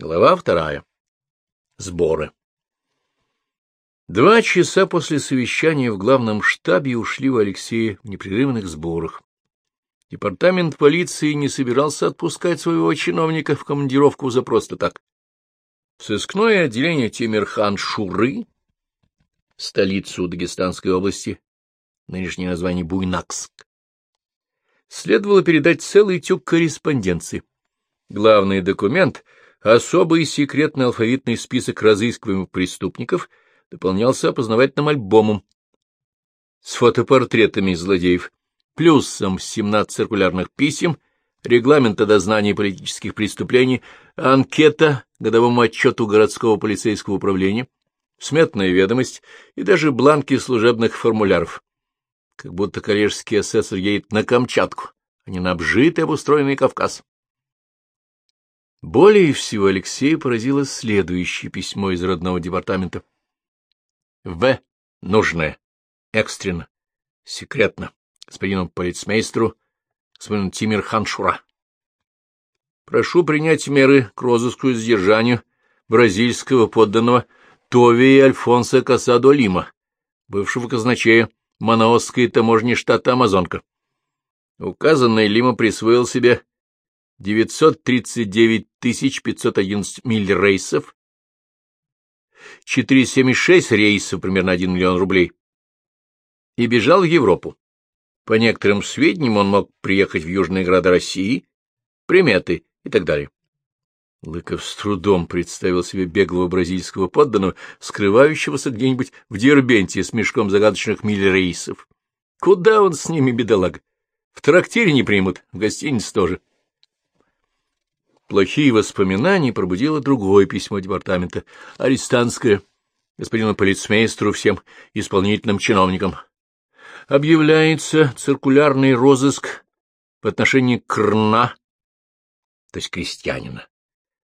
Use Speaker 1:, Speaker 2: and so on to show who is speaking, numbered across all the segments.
Speaker 1: Глава вторая. Сборы. Два часа после совещания в главном штабе ушли у Алексея в непрерывных сборах. Департамент полиции не собирался отпускать своего чиновника в командировку за просто так. Сыскное отделение Тимирхан-Шуры, столицу Дагестанской области, нынешнее название Буйнакск, следовало передать целый тюк корреспонденции. Главный документ — особый секретный алфавитный список разыскиваемых преступников — дополнялся опознавательным альбомом с фотопортретами злодеев, плюсом 17 циркулярных писем, регламента дознания политических преступлений, анкета годовому отчету городского полицейского управления, сметная ведомость и даже бланки служебных формуляров. Как будто коллежский асессор едет на Камчатку, а не на обжитый обустроенный Кавказ. Более всего Алексея поразило следующее письмо из родного департамента. В. Нужное. Экстренно. Секретно. Господину полицмейстеру, господину Тимир Ханшура. Прошу принять меры к розыску и сдержанию бразильского подданного Тови Альфонса Касадо Лима, бывшего казначея Манаосской таможни штата Амазонка. Указанный Лима присвоил себе 939 511 миль рейсов 4,76 рейсов, примерно 1 миллион рублей, и бежал в Европу. По некоторым сведениям, он мог приехать в южные города России, приметы и так далее. Лыков с трудом представил себе беглого бразильского подданного, скрывающегося где-нибудь в Дербенте с мешком загадочных миль рейсов. Куда он с ними, бедолага? В трактире не примут, в гостинице тоже. Плохие воспоминания пробудило другое письмо департамента, арестантское, господину полицмейстеру, всем исполнительным чиновникам. Объявляется циркулярный розыск в отношении Крна, то есть крестьянина,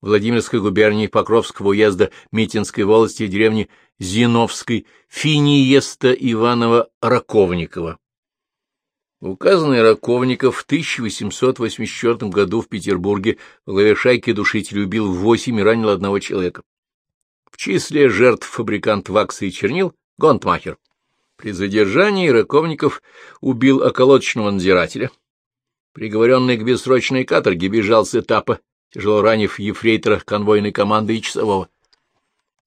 Speaker 1: Владимирской губернии Покровского уезда Митинской волости деревни Зиновской Финиеста Иванова Раковникова. Указанный Раковников в 1884 году в Петербурге в главе шайки душителей убил восемь и ранил одного человека. В числе жертв фабрикант вакса и чернил Гонтмахер. При задержании Раковников убил околоточного надзирателя. Приговоренный к бессрочной каторге бежал с этапа, тяжело ранив ефрейтора конвойной команды и часового.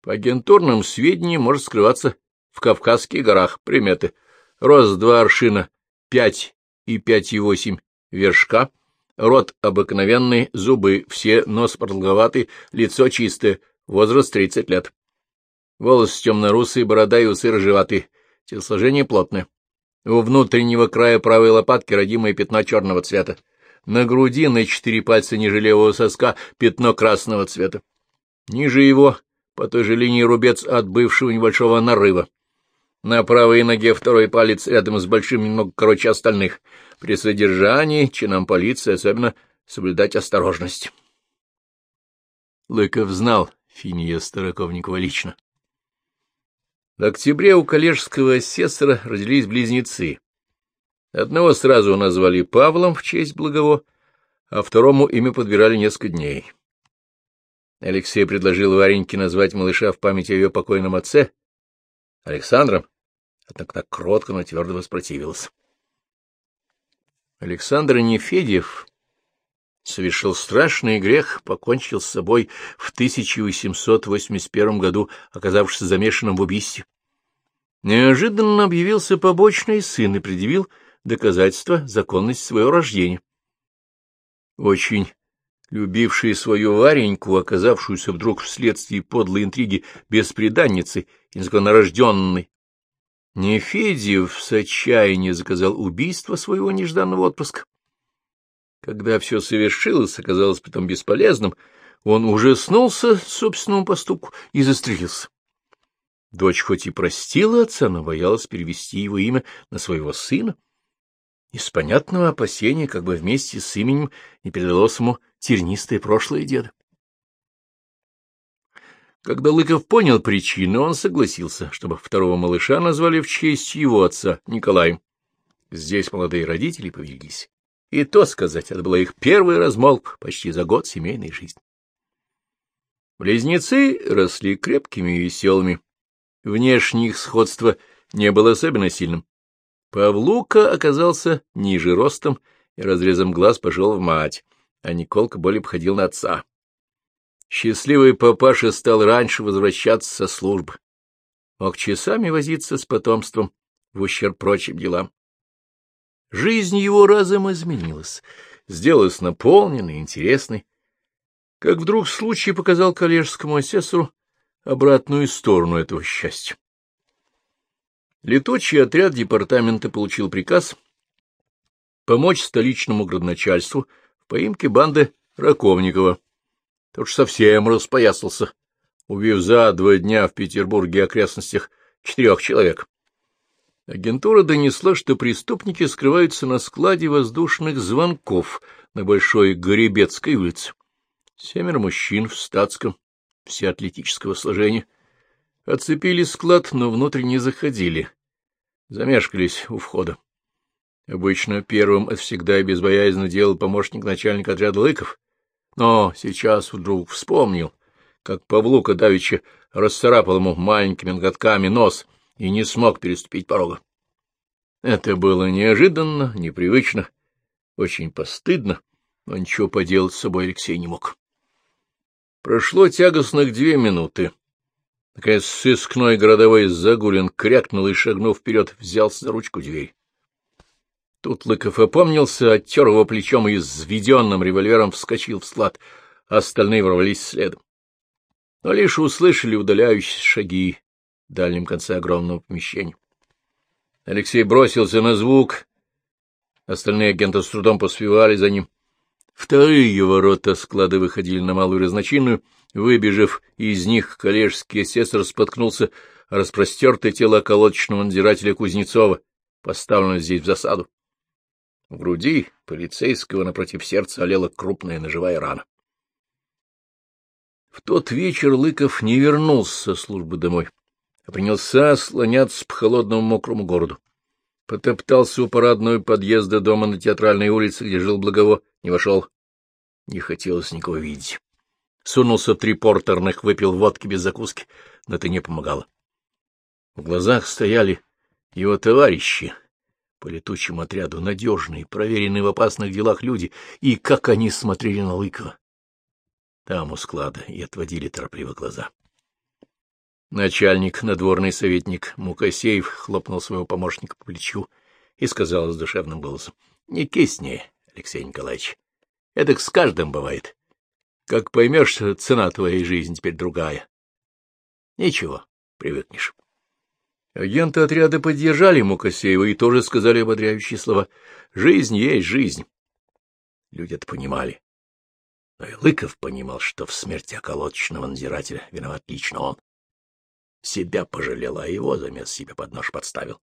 Speaker 1: По агентурным сведениям может скрываться в Кавказских горах приметы. Рост два аршина пять и пять и восемь вершка, рот обыкновенный, зубы все, нос продолговатый, лицо чистое, возраст тридцать лет. Волосы темно-русые, борода и усы рыжеватые, телосложение плотное. У внутреннего края правой лопатки родимое пятно черного цвета. На груди на четыре пальца ниже левого соска пятно красного цвета. Ниже его, по той же линии рубец от бывшего небольшого нарыва. На правой ноге второй палец рядом с большим немного короче остальных. При содержании чинам полиции особенно соблюдать осторожность. Лыков знал Финия Староковникова лично. В октябре у коллежского асессора родились близнецы. Одного сразу назвали Павлом в честь Благово, а второму имя подбирали несколько дней. Алексей предложил Вареньке назвать малыша в память о ее покойном отце, Александром, однако так кротко, но твердо воспротивился. Александр Нефедьев совершил страшный грех, покончил с собой в 1881 году, оказавшись замешанным в убийстве. Неожиданно объявился побочный сын и предъявил доказательства законности своего рождения. Очень любивший свою Вареньку, оказавшуюся вдруг вследствие подлой интриги беспреданницы и незаконнорожденной, Нефедьев с отчаянием заказал убийство своего нежданного отпуска. Когда все совершилось, оказалось потом бесполезным, он ужаснулся собственному поступку и застрелился. Дочь хоть и простила отца, но боялась перевести его имя на своего сына. Из понятного опасения, как бы вместе с именем не передалось ему тернистое прошлое деда. Когда Лыков понял причину, он согласился, чтобы второго малыша назвали в честь его отца, Николаем. Здесь молодые родители повелись. И то сказать, это была их первая размолвка почти за год семейной жизни. Близнецы росли крепкими и веселыми. Внешне их сходство не было особенно сильным. Павлука оказался ниже ростом и разрезом глаз пошел в мать, а Николка более походил на отца. Счастливый папаша стал раньше возвращаться со службы. Мог часами возиться с потомством в ущерб прочим делам. Жизнь его разом изменилась, сделалась наполненной, интересной. Как вдруг случай показал коллежскому асессору обратную сторону этого счастья. Летучий отряд департамента получил приказ помочь столичному градоначальству в поимке банды Раковникова. Тот ж совсем распоясался, убив за два дня в Петербурге окрестностях четырех человек. Агентура донесла, что преступники скрываются на складе воздушных звонков на Большой Горебецкой улице. Семеро мужчин в статском, все атлетического сложения, оцепили склад, но внутрь не заходили. Замешкались у входа. Обычно первым это всегда и безбоязненно делал помощник начальника отряда Лыков, но сейчас вдруг вспомнил, как Павлука давеча расцарапал ему маленькими ноготками нос и не смог переступить порога. Это было неожиданно, непривычно, очень постыдно, но ничего поделать с собой Алексей не мог. Прошло тягостных две минуты. Наконец сыскной городовой Загулин крякнул и, шагнув вперед, взялся за ручку двери. Тут Лыков опомнился, оттер его плечом и с введенным револьвером вскочил в склад, а остальные ворвались следом. Но лишь услышали удаляющиеся шаги в дальнем конце огромного помещения. Алексей бросился на звук, остальные агенты с трудом поспевали за ним. Вторые ворота склада выходили на малую разночинную, выбежав из них, коллежский асессор споткнулся распростертое тело колодочного надзирателя Кузнецова, поставленного здесь в засаду. В груди полицейского напротив сердца олела крупная ножевая рана. В тот вечер Лыков не вернулся со службы домой, а принялся слоняться по холодному мокрому городу. Потоптался у парадного подъезда дома на театральной улице, где жил Благово, не вошел. Не хотелось никого видеть. Сунулся в три портерных, выпил водки без закуски, но это не помогало. В глазах стояли его товарищи, по летучему отряду надежные, проверенные в опасных делах люди, и как они смотрели на Лыкова. Там у склада и отводили торопливо глаза. Начальник, надворный советник Мукасеев хлопнул своего помощника по плечу и сказал с душевным голосом, — Не кисни, Алексей Николаевич, это с каждым бывает. Как поймешь, цена твоей жизни теперь другая. Ничего, привыкнешь. Агенты отряда поддержали Мукасеева и тоже сказали ободряющие слова. Жизнь есть жизнь. Люди это понимали. Но и Лыков понимал, что в смерти околоточного надзирателя виноват лично он. Себя пожалел, а его замес себе под нож подставил.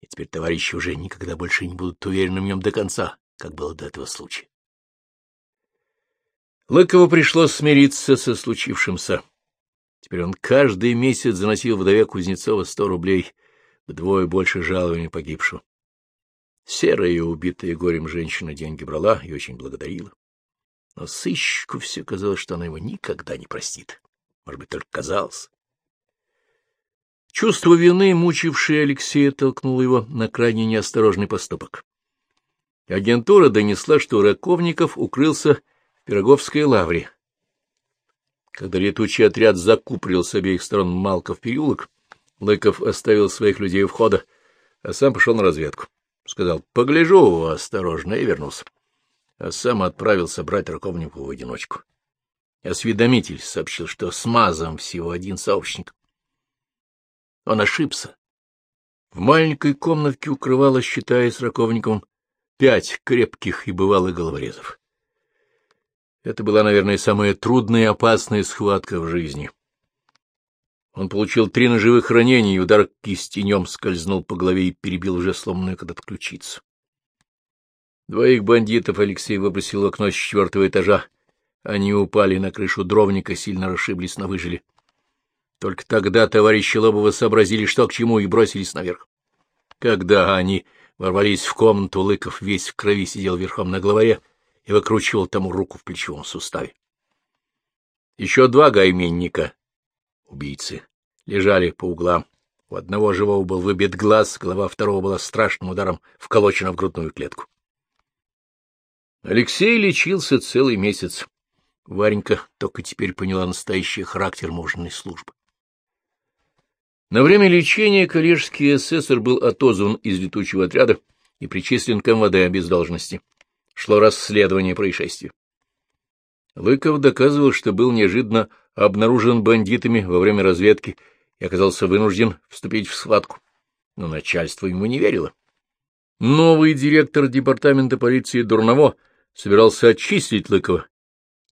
Speaker 1: И теперь товарищи уже никогда больше не будут уверены в нем до конца, как было до этого случая. Лыкову пришлось смириться со случившимся. Теперь он каждый месяц заносил вдове Кузнецова сто рублей, вдвое больше жалования погибшего. Серая и убитая горем женщина деньги брала и очень благодарила. Но сыщику все казалось, что она его никогда не простит. Может быть, только казалось. Чувство вины, мучившее Алексея, толкнуло его на крайне неосторожный поступок. Агентура донесла, что Раковников укрылся в Пироговской лавре, когда летучий отряд закуприл с обеих сторон Малков переулок, Лыков оставил своих людей у входа, а сам пошел на разведку. Сказал, погляжу осторожно, и вернулся. А сам отправился брать Раковнику в одиночку. Осведомитель сообщил, что с Мазом всего один сообщник. Он ошибся. В маленькой комнатке укрывалось, считая с Раковниковым, пять крепких и бывалых головорезов. Это была, наверное, самая трудная и опасная схватка в жизни. Он получил три ножевых ранения, и удар кистенем скользнул по голове и перебил уже сломанную когда-то ключицу. Двоих бандитов Алексей выбросил в окно с четвертого этажа. Они упали на крышу дровника, сильно расшиблись, но выжили. Только тогда товарищи Лобова сообразили, что к чему, и бросились наверх. Когда они ворвались в комнату, Лыков весь в крови сидел верхом на главаре, и выкручивал тому руку в плечевом суставе. Еще два гайменника, убийцы, лежали по углам. У одного живого был выбит глаз, голова второго была страшным ударом вколочена в грудную клетку. Алексей лечился целый месяц. Варенька только теперь поняла настоящий характер мужной службы. На время лечения коллежский асессор был отозван из летучего отряда и причислен к МВД без должности. Шло расследование происшествия. Лыков доказывал, что был неожиданно обнаружен бандитами во время разведки и оказался вынужден вступить в схватку. Но начальство ему не верило. Новый директор департамента полиции Дурново собирался очистить Лыкова.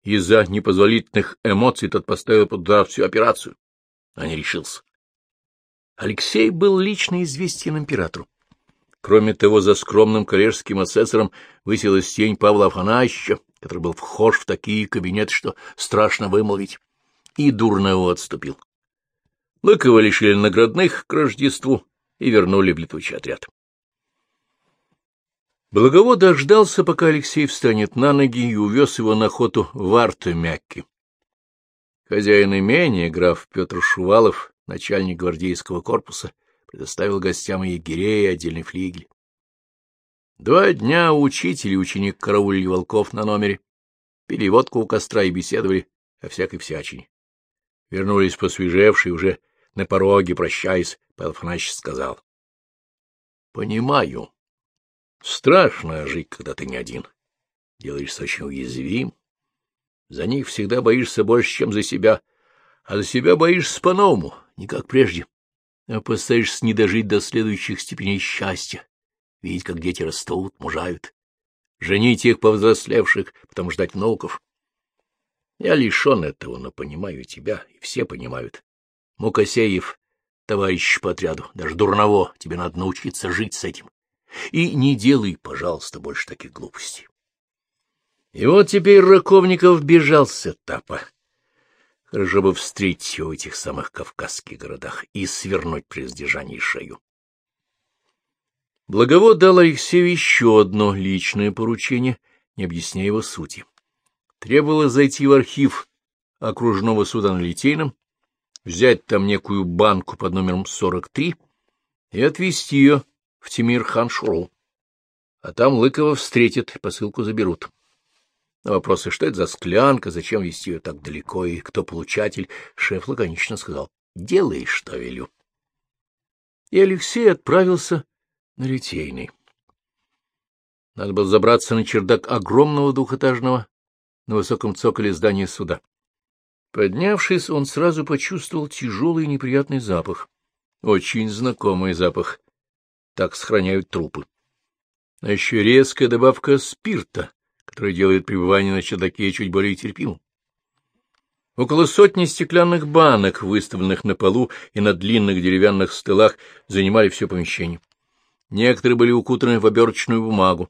Speaker 1: Из-за непозволительных эмоций тот поставил под удар всю операцию, а не решился. Алексей был лично известен императору. Кроме того, за скромным коллежским асессором высилась тень Павла Афанасьевича, который был вхож в такие кабинеты, что страшно вымолвить, и дурно отступил. Лыкова лишили наградных к Рождеству и вернули в летучий отряд. Благово дождался, пока Алексей встанет на ноги и увез его на охоту в Артемякки. Хозяин имения, граф Петр Шувалов, начальник гвардейского корпуса, предоставил гостям егерей и отдельный флигель. Два дня учитель и ученик караулили волков на номере, пили водку у костра и беседовали о всякой всячине. Вернулись посвежевшие, уже на пороге, прощаясь, Павел Афанасьевич сказал. — Понимаю. Страшно жить, когда ты не один. Делаешься очень уязвим. За них всегда боишься больше, чем за себя, а за себя боишься по-новому, не как прежде. Опасаешься не дожить до следующих степеней счастья, видеть, как дети растут, мужают, женить их повзрослевших, потом ждать внуков. Я лишен этого, но понимаю тебя, и все понимают. Мукасеев, товарищ по отряду, даже дурново, тебе надо научиться жить с этим. И не делай, пожалуйста, больше таких глупостей. И вот теперь Раковников бежал с этапа. Хорошо бы встретить его в этих самых кавказских городах и свернуть при сдержании шею. Благовод дал Алексею еще одно личное поручение, не объясняя его сути. Требовалось зайти в архив окружного суда на Литейном, взять там некую банку под номером 43 и отвезти ее в Тимир-хан-Шуру. А там Лыкова встретят, посылку заберут. На вопросы, что это за склянка, зачем везти ее так далеко и кто получатель, шеф лаконично сказал, делай, что велю. И Алексей отправился на Литейный. Надо было забраться на чердак огромного двухэтажного на высоком цоколе здания суда. Поднявшись, он сразу почувствовал тяжелый неприятный запах. Очень знакомый запах. Так сохраняют трупы. А еще резкая добавка спирта, которая делает пребывание на чердаке чуть более терпимым. Около сотни стеклянных банок, выставленных на полу и на длинных деревянных столах, занимали все помещение. Некоторые были укутаны в оберточную бумагу,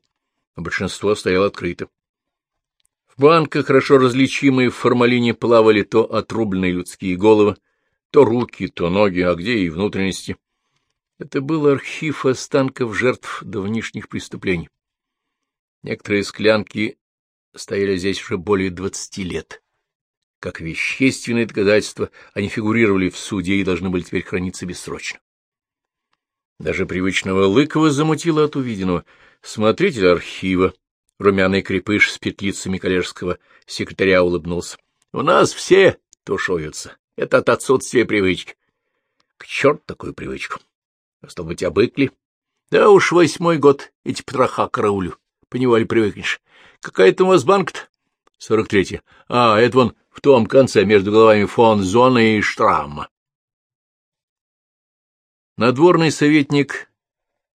Speaker 1: но большинство стояло открыто. В банках, хорошо различимые в формалине, плавали то отрубленные людские головы, то руки, то ноги, а где и внутренности. Это был архив останков жертв давнишних преступлений. Некоторые склянки стояли здесь уже более двадцати лет. Как вещественные доказательства они фигурировали в суде и должны были теперь храниться бессрочно. Даже привычного Лыкова замутило от увиденного. Смотритель архива, румяный крепыш с петлицами коллежского секретаря, улыбнулся. — У нас все тушуются. Это от отсутствия привычки. — К черту такую привычку. Стал быть, обыкли. Да уж восьмой год эти потроха караулю. Поневоле привыкнешь. Какая там у вас банк-то? — Сорок третья. А, это вон в том конце, между головами фон Зона и Штрама. Надворный советник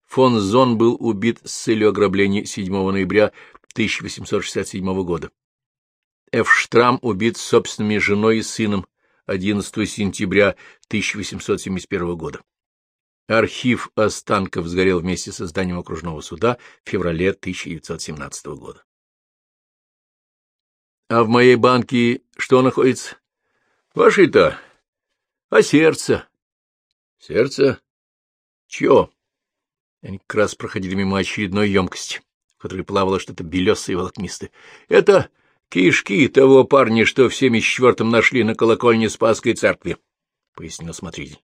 Speaker 1: фон Зон был убит с целью ограбления 7 ноября 1867 года. Ф. Штрам убит собственными женой и сыном 11 сентября 1871 года. Архив останков сгорел вместе со зданием окружного суда в феврале 1917 года. — А в моей банке что находится? — Ваши-то. А сердце? — Сердце? Чье? Они как раз проходили мимо очередной емкости, в которой плавало что-то белесое и волокнистое. — Это Кишки того парня, что в семьдесят четвертом нашли на колокольне Спасской церкви, — пояснил смотритель.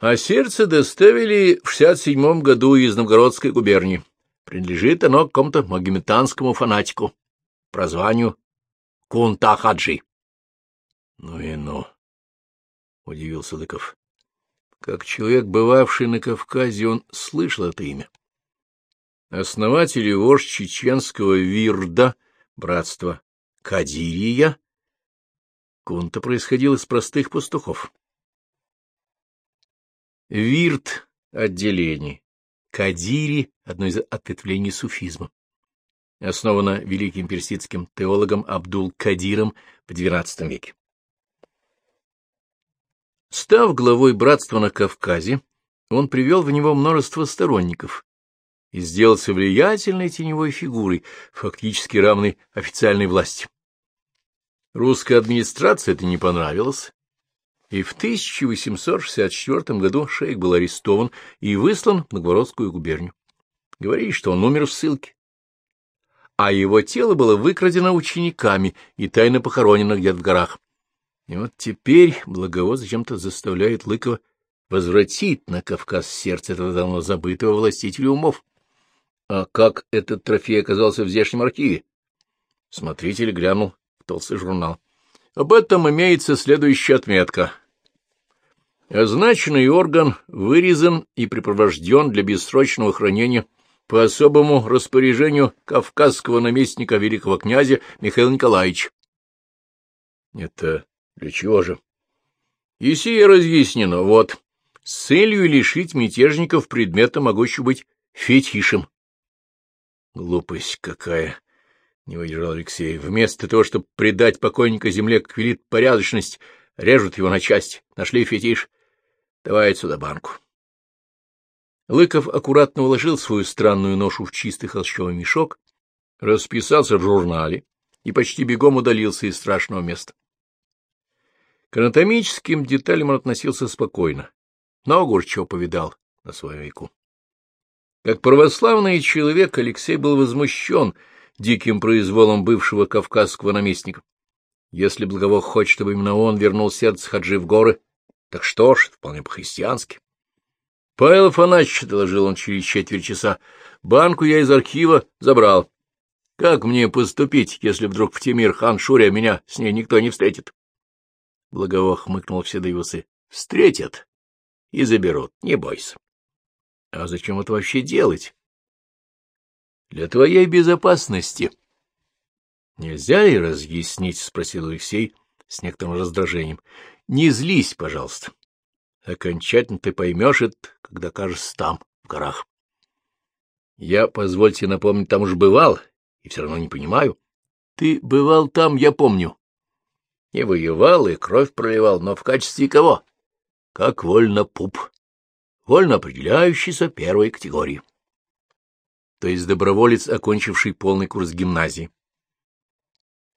Speaker 1: А сердце доставили в шестьдесят седьмом году из Новгородской губернии. Принадлежит оно какому-то магометанскому фанатику, прозванию Кунта-Хаджи. — Ну и ну, — удивился Лыков. Как человек, бывавший на Кавказе, он слышал это имя. Основатель и вождь чеченского Вирда, братства Кадирия, Кунта происходил из простых пастухов. Вирт — отделение, Кадири — одно из ответвлений суфизма. Основано великим персидским теологом Абдул-Кадиром в XII веке. Став главой братства на Кавказе, он привел в него множество сторонников и сделался влиятельной теневой фигурой, фактически равной официальной власти. Русская администрация это не понравилось, и в 1864 году шейх был арестован и выслан в Новгородскую губернию. Говорили, что он умер в ссылке, а его тело было выкрадено учениками и тайно похоронено где-то в горах. И вот теперь Благово зачем-то заставляет Лыкова возвратить на Кавказ сердце этого давно забытого властителя умов. А как этот трофей оказался в здешнем архиве? Смотритель глянул в толстый журнал. Об этом имеется следующая отметка. Означенный орган вырезан и припровожден для бессрочного хранения по особому распоряжению кавказского наместника великого князя Михаила Николаевича. Это для чего же? И сие разъяснено, вот, с целью лишить мятежников предмета, могущего быть фетишем. Глупость какая! — не выдержал Алексей. Вместо того, чтобы предать покойника земле, как велит порядочность, режут его на части. Нашли фетиш. Давай сюда банку. Лыков аккуратно уложил свою странную ношу в чистый холщовый мешок, расписался в журнале и почти бегом удалился из страшного места. К анатомическим деталям он относился спокойно, но чего повидал на своем веку. Как православный человек Алексей был возмущен диким произволом бывшего кавказского наместника. Если Благовох хочет, чтобы именно он вернул сердце Хаджи в горы, так что ж, вполне по-христиански. — Павел Афанасьевич, — доложил он через четверть часа, — банку я из архива забрал. Как мне поступить, если вдруг в Тимир хан Шуря меня с ней никто не встретит? Благово хмыкнул все до усы. — Встретят и заберут, не бойся. — А зачем это вообще делать? — Для твоей безопасности. — Нельзя ли разъяснить? — спросил Алексей с некоторым раздражением. — Не злись, пожалуйста. Окончательно ты поймешь это, когда окажешься там, в горах. Я, позвольте напомнить, там уж бывал, и все равно не понимаю. Ты бывал там, я помню. И воевал, и кровь проливал, но в качестве кого? Как вольно пуп, вольно определяющийся первой категории. То есть доброволец, окончивший полный курс гимназии.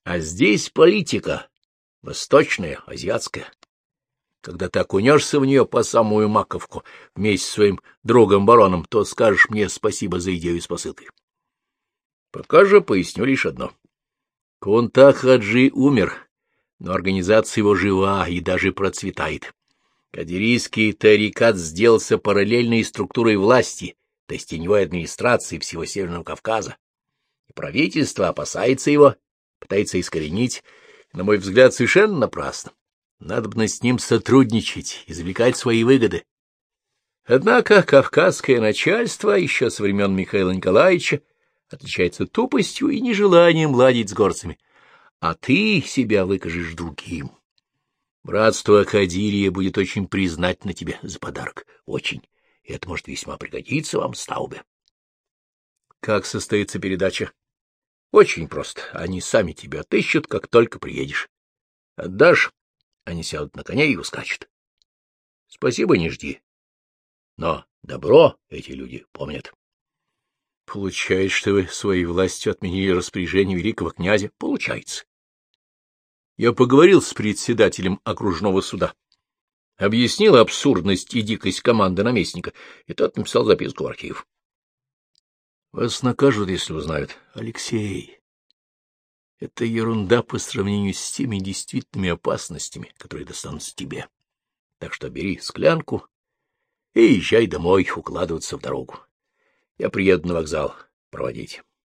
Speaker 1: А здесь политика, восточная, азиатская. Когда ты окунешься в нее по самую маковку вместе с своим другом-бароном, то скажешь мне спасибо за идею с посылкой. Пока же поясню лишь одно. Кунта Хаджи умер, но организация его жива и даже процветает. Кадирийский тарикат сделался параллельной структурой власти, то есть теневой администрации всего Северного Кавказа. И правительство опасается его, пытается искоренить, на мой взгляд, совершенно напрасно. Надо бы с ним сотрудничать, извлекать свои выгоды. Однако кавказское начальство еще со времен Михаила Николаевича отличается тупостью и нежеланием ладить с горцами — а ты себя выкажешь другим. Братство Акадирия будет очень признательно тебе за подарок. Очень. Это может весьма пригодиться вам, Стаубе. Как состоится передача? Очень просто. Они сами тебя отыщут, как только приедешь. Отдашь, они сядут на коня и ускачут. Спасибо, не жди. Но добро эти люди помнят. Получается, что вы своей властью отменили распоряжение великого князя? Получается. Я поговорил с председателем окружного суда. Объяснил абсурдность и дикость команды наместника, и тот написал записку в архив. — Вас накажут, если узнают. Алексей, Это ерунда по сравнению с теми действительными опасностями, которые достанутся тебе. Так что бери склянку и езжай домой укладываться в дорогу. Я приеду на вокзал проводить.